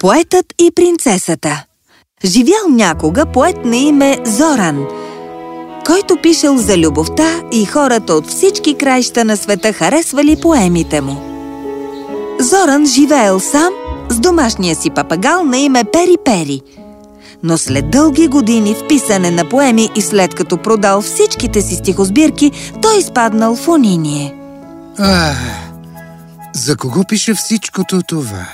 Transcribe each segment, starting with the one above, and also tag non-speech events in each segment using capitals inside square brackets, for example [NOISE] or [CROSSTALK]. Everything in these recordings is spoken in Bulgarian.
Поетът и принцесата Живял някога поет на име Зоран, който пишел за любовта и хората от всички краища на света харесвали поемите му. Зоран живеел сам с домашния си папагал на име Пери Пери. Но след дълги години в писане на поеми и след като продал всичките си стихосбирки, той изпаднал в униние. Ах, за кого пише всичкото това?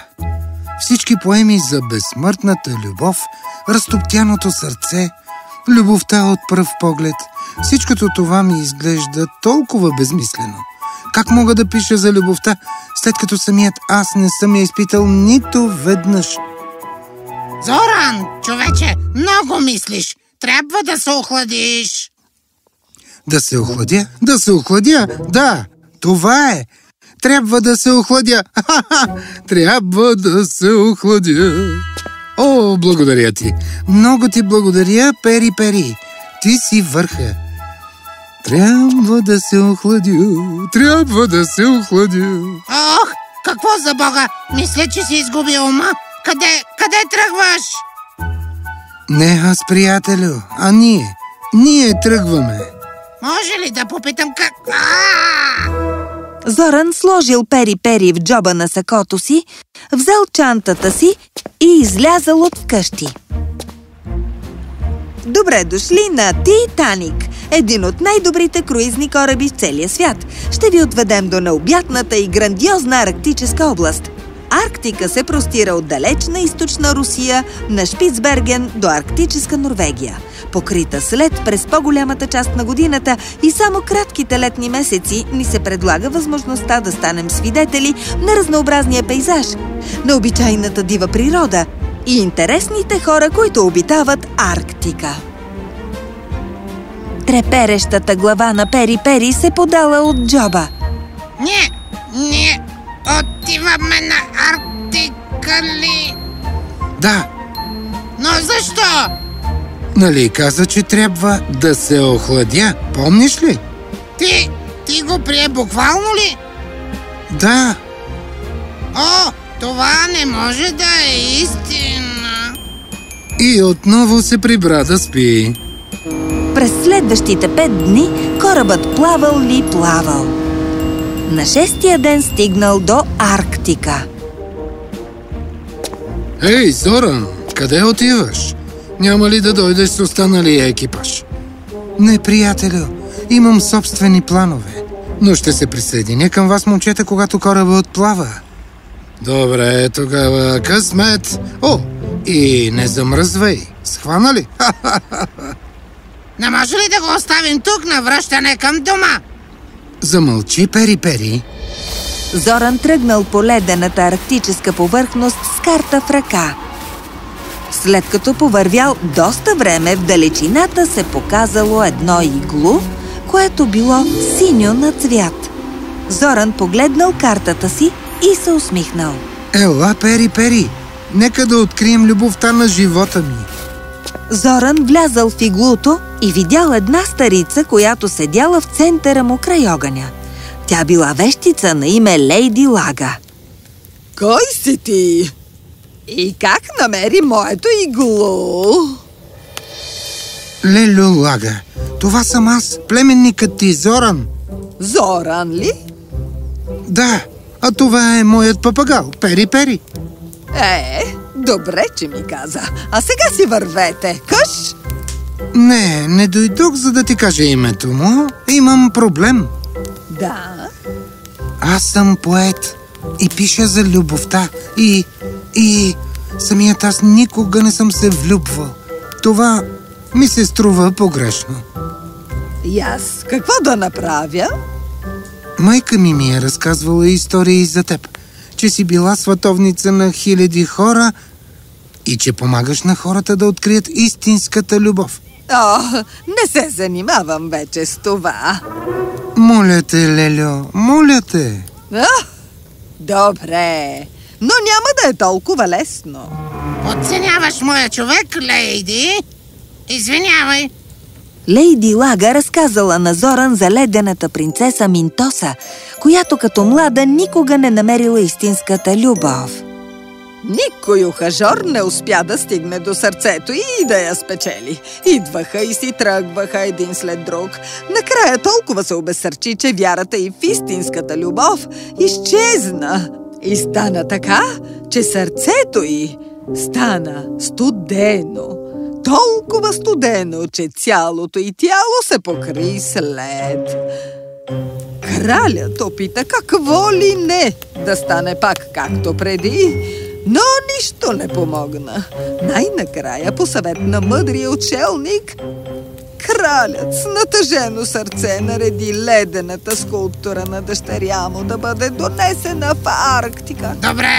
Всички поеми за безсмъртната любов, разтоптяното сърце, любовта от пръв поглед. Всичкото това ми изглежда толкова безмислено. Как мога да пиша за любовта, след като самият аз не съм я изпитал нито веднъж? Зоран, човече, много мислиш. Трябва да се охладиш. Да се охладя? Да се охладя? Да, това е. Трябва да се охладя. Ха-ха! Трябва да се охладя. О, благодаря ти. Много ти благодаря, Пери Пери. Ти си върха. Трябва да се охладя. Трябва да се охладя. Ох, какво за бога? Мисля, че си изгубил ума. Къде, къде тръгваш? Не аз, приятелю, а ние. Ние тръгваме. Може ли да попитам как... А! Зоран сложил пери-пери в джоба на сакото си, взел чантата си и излязал от вкъщи. Добре дошли на Титаник, един от най-добрите круизни кораби в целия свят. Ще ви отведем до необятната и грандиозна арктическа област. Арктика се простира от далечна източна Русия на Шпицберген до арктическа Норвегия. Покрита след през по-голямата част на годината и само кратките летни месеци ни се предлага възможността да станем свидетели на разнообразния пейзаж, на обичайната дива природа и интересните хора, които обитават Арктика. Треперещата глава на Пери Пери се подала от джоба. Не, не, отиваме на Арктика ли? Да, Но защо? Нали каза, че трябва да се охладя. Помниш ли? Ти, ти го прие буквално ли? Да, О, това не може да е истина. и отново се прибра да спи. През следващите пет дни корабът плавал ли плавал. На шестия ден стигнал до Арктика. Ей, Зоран, къде отиваш? Няма ли да дойдеш с останалия екипаж? Не, приятелю, имам собствени планове. Но ще се присъединя към вас, момчета, когато кораба отплава. Добре, тогава късмет. О, и не замръзвай. Схвана ли? [LAUGHS] Не може ли да го оставим тук на връщане към дома? Замълчи, Пери-Пери. Зоран тръгнал по ледената арктическа повърхност с карта в ръка. След като повървял доста време, в далечината се показало едно иглу, което било синьо на цвят. Зоран погледнал картата си и се усмихнал. Ела, Пери-Пери, нека да открием любовта на живота ми. Зоран влязал в иглуто и видял една старица, която седяла в центъра му край огъня. Тя била вещица на име Лейди Лага. Кой си ти? И как намери моето игло? Лелю Лага, това съм аз, племенникът ти, Зоран. Зоран ли? Да, а това е моят папагал, Пери-Пери. Е, добре, че ми каза. А сега си вървете. Къш? Не, не дойдох за да ти кажа името му. Имам проблем. Да. Аз съм поет и пиша за любовта и... и... самият аз никога не съм се влюбвал. Това ми се струва погрешно. И аз какво да направя? Майка ми ми е разказвала истории за теб, че си била световница на хиляди хора и че помагаш на хората да открият истинската любов. О, не се занимавам вече с това. Моля те, Лелю, моля те. А, добре, но няма да е толкова лесно. Оценяваш моя човек, лейди? Извинявай. Лейди Лага разказала на Зоран за ледената принцеса Минтоса, която като млада никога не намерила истинската любов. Никой ухажор не успя да стигне до сърцето и да я спечели. Идваха и си тръгваха един след друг. Накрая толкова се обесърчи, че вярата и в истинската любов изчезна. И стана така, че сърцето й стана студено. Толкова студено, че цялото и тяло се покри след. Кралят опита какво ли не да стане пак както преди, но нищо не помогна. Най-накрая по съвет на мъдрия учелник Кралят с натъжено сърце нареди ледената скулптура на дъщеря му да бъде донесена в Арктика. Добре,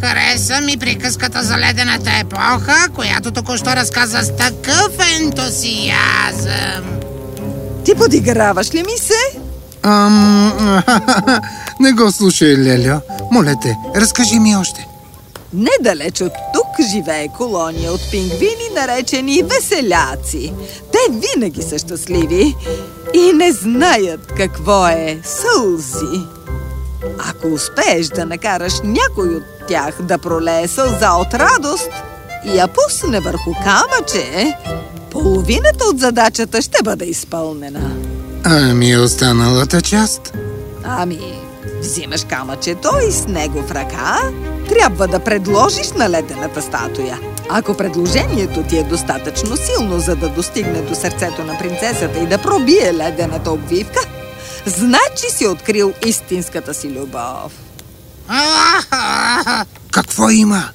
хареса ми приказката за ледената епоха, която току-що разказа с такъв ентусиазъм. Ти подиграваш ли ми се? Ам... [LAUGHS] Не го слушай, Лелио. Моля те, разкажи ми още. Недалеч от тук живее колония от пингвини, наречени веселяци. Те винаги са щастливи и не знаят какво е сълзи. Ако успееш да накараш някой от тях да пролее сълза от радост и я пусне върху камъче, половината от задачата ще бъде изпълнена. Ами останалата част? Ами, взимаш камъчето и с него в ръка трябва да предложиш на ледената статуя. Ако предложението ти е достатъчно силно, за да достигне до сърцето на принцесата и да пробие ледената обвивка, значи си открил истинската си любов. Какво има?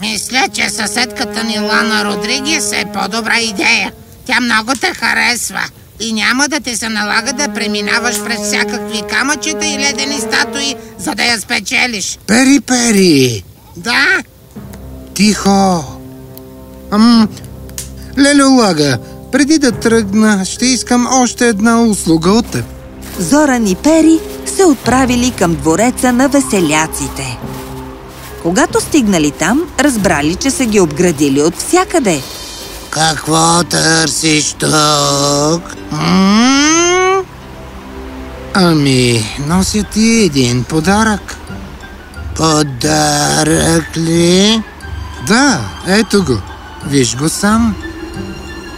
Мисля, че съседката ни Лана Родригес е по-добра идея. Тя много те харесва и няма да ти се налага да преминаваш през всякакви камъчета и ледени статуи, за да я спечелиш. Пери, пери! Да, Тихо! Ам... Лелю Лага, преди да тръгна, ще искам още една услуга от теб. Зоран и Пери се отправили към двореца на веселяците. Когато стигнали там, разбрали, че са ги обградили от всякъде. Какво търсиш тук? М? Ами, нося ти един подарък. Подарък ли? Да, ето го. Виж го сам.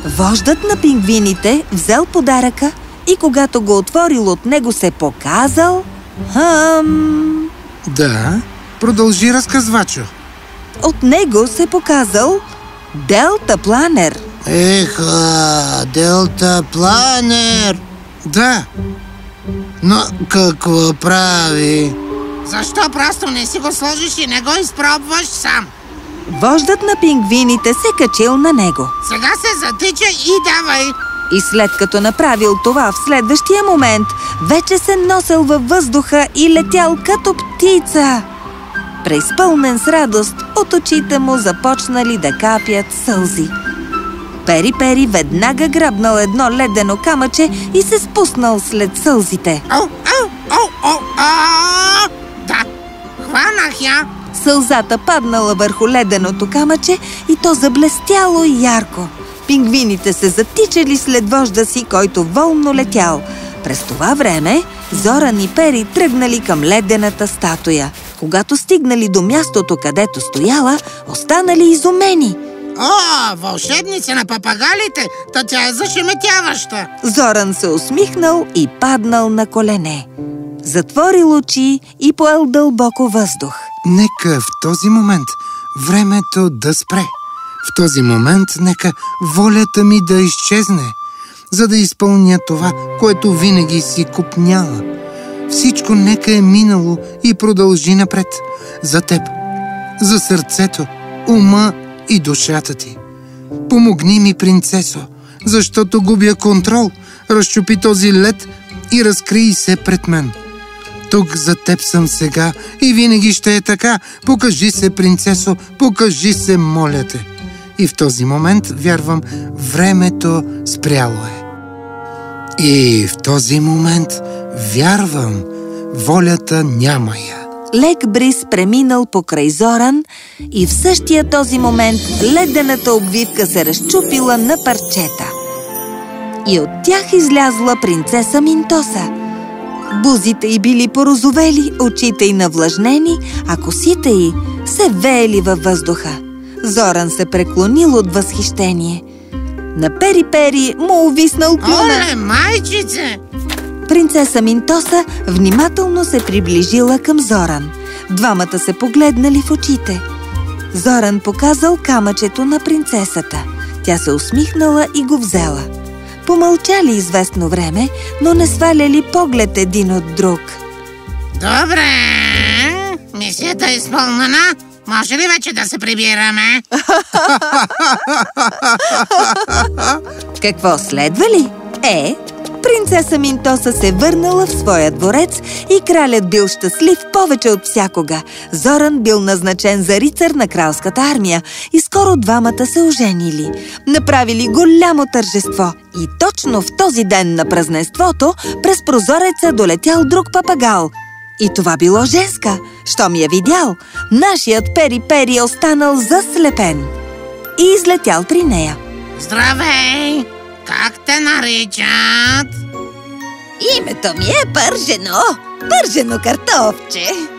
Вождат на пингвините взел подаръка и когато го отворил от него се показал... Хъм... Да, продължи разказвачо. От него се показал Делта Планер. Еха, Делта Планер. Да, Но какво прави? Защо просто не си го сложиш и не го изпробваш сам? Вождат на пингвините се качил на него. Сега се затича и давай. И след като направил това в следващия момент, вече се носел във въздуха и летял като птица. Преизпълнен с радост, от очите му започнали да капят сълзи. Пери-Пери веднага грабнал едно ледено камъче и се спуснал след сълзите. Ау, ау, ау, ау, а! Да, хванах я. Сълзата паднала върху леденото камъче и то заблестяло ярко. Пингвините се затичали след вожда си, който волно летял. През това време Зоран и Пери тръгнали към ледената статуя. Когато стигнали до мястото, където стояла, останали изумени. О, вълшебница на папагалите! Та тя е зашеметяваща. Зоран се усмихнал и паднал на колене. Затворил очи и поел дълбоко въздух. Нека в този момент времето да спре. В този момент нека волята ми да изчезне, за да изпълня това, което винаги си купняла. Всичко нека е минало и продължи напред. За теб, за сърцето, ума и душата ти. Помогни ми, принцесо, защото губя контрол. Разчупи този лед и разкрий се пред мен. Тук за теб съм сега и винаги ще е така. Покажи се, принцесо, покажи се, моля те. И в този момент, вярвам, времето спряло е. И в този момент, вярвам, волята няма я. Лек бриз преминал покрай Зоран и в същия този момент ледената обвивка се разчупила на парчета. И от тях излязла принцеса Минтоса. Бузите й били порозовели, очите й навлажнени, а косите й се веели във въздуха. Зоран се преклонил от възхищение. На Пери-Пери му увиснал клюна. Оле, майчице! Принцеса Минтоса внимателно се приближила към Зоран. Двамата се погледнали в очите. Зоран показал камъчето на принцесата. Тя се усмихнала и го взела. Помълчали известно време, но не сваляли поглед един от друг. Добре, мисията е изпълнена. Може ли вече да се прибираме? [LAUGHS] Какво следва ли? Е, принцеса Минтоса се върнала в своя дворец и кралят бил щастлив повече от всякога. Зоран бил назначен за рицар на кралската армия и скоро двамата се оженили. Направили голямо тържество и точно в този ден на празненството през прозореца долетял друг папагал. И това било женска. Що ми е видял, нашият Пери-Пери е останал заслепен и излетял при нея. Здравей! Как те наричат? Името ми е Пържено, Пържено картофче.